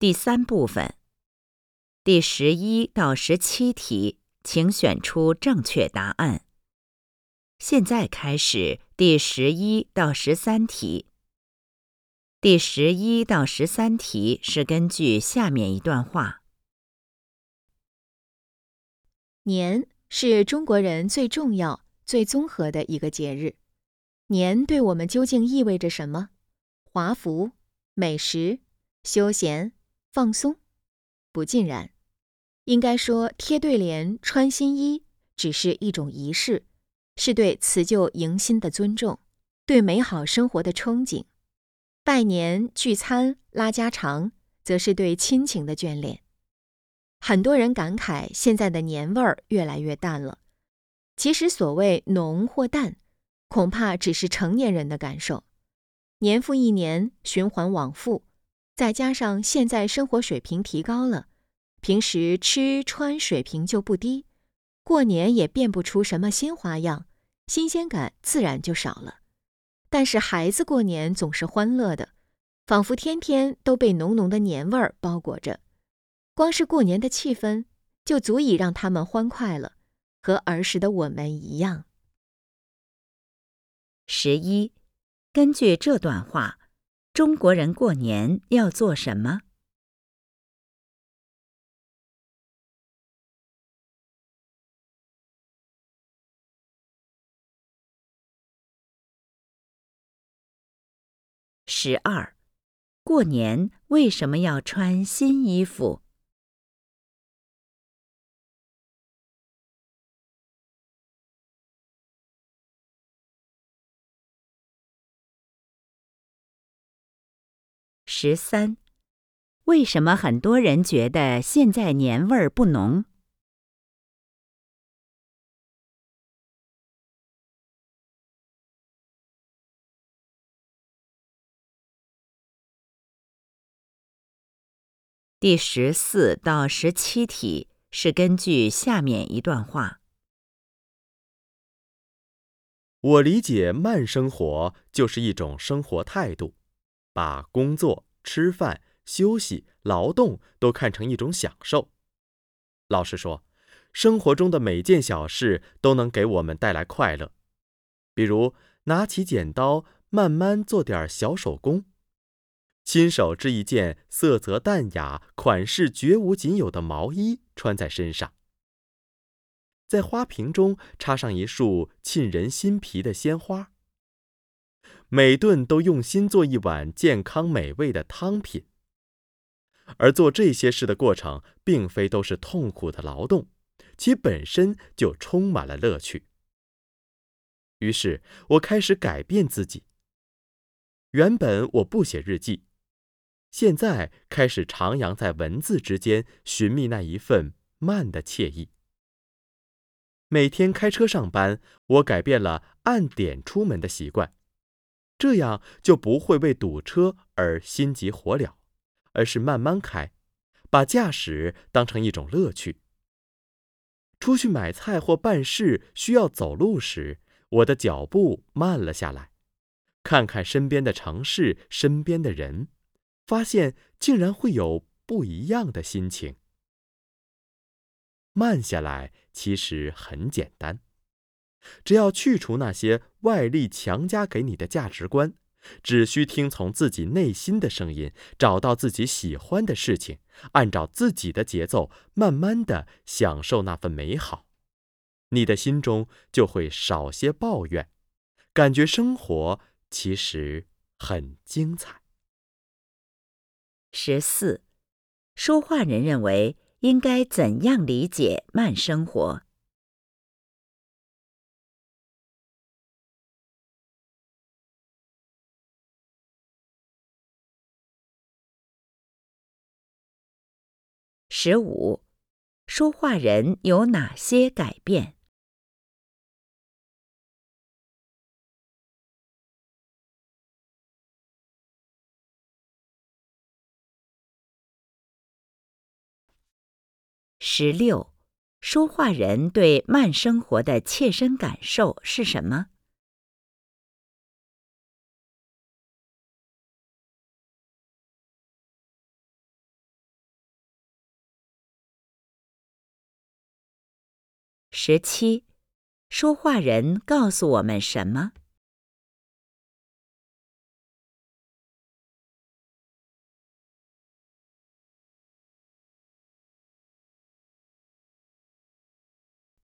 第三部分，第十一到十七题，请选出正确答案。现在开始第十一到十三题。第十一到十三题是根据下面一段话：年是中国人最重要、最综合的一个节日。年对我们究竟意味着什么？华服、美食、休闲、放松？不尽然。应该说，贴对联、穿新衣只是一种仪式，是对辞旧迎新的尊重，对美好生活的憧憬。拜年、聚餐、拉家常，则是对亲情的眷恋。很多人感慨现在的年味儿越来越淡了。其实所谓浓或淡，恐怕只是成年人的感受。年复一年，循环往复，再加上现在生活水平提高了，平时吃穿水平就不低，过年也变不出什么新花样，新鲜感自然就少了。但是孩子过年总是欢乐的，仿佛天天都被浓浓的年味儿包裹着。光是过年的气氛，就足以让他们欢快了，和儿时的我们一样。十一，根据这段话，中国人过年要做什么？十二，过年为什么要穿新衣服？十三，为什么很多人觉得现在年味儿不浓？第十四到十七题是根据下面一段话。我理解慢生活就是一种生活态度，把工作、吃饭、休息、劳动都看成一种享受。老实说，生活中的每件小事都能给我们带来快乐，比如拿起剪刀，慢慢做点小手工。亲手织一件色泽淡雅、款式绝无仅有的毛衣穿在身上，在花瓶中插上一束沁人心脾的鲜花。每顿都用心做一碗健康美味的汤品，而做这些事的过程并非都是痛苦的劳动，其本身就充满了乐趣。于是我开始改变自己。原本我不写日记。现在开始徜徉在文字之间，寻觅那一份慢的惬意。每天开车上班，我改变了按点出门的习惯，这样就不会为堵车而心急火燎，而是慢慢开，把驾驶当成一种乐趣。出去买菜或办事需要走路时，我的脚步慢了下来，看看身边的城市，身边的人。发现竟然会有不一样的心情。慢下来其实很简单，只要去除那些外力强加给你的价值观，只需听从自己内心的声音，找到自己喜欢的事情，按照自己的节奏，慢慢的享受那份美好，你的心中就会少些抱怨，感觉生活其实很精彩。十四，说话人认为应该怎样理解慢生活？十五，说话人有哪些改变？十六，说话人对慢生活的切身感受是什么？十七，说话人告诉我们什么？